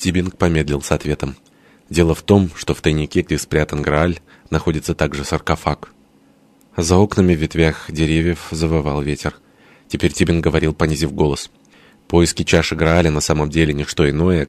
Тибинг помедлил с ответом. Дело в том, что в тайнике, где спрятан Грааль, находится также саркофаг. За окнами в ветвях деревьев завывал ветер. Теперь Тибинг говорил, понизив голос. Поиски чаши Грааля на самом деле не что иное,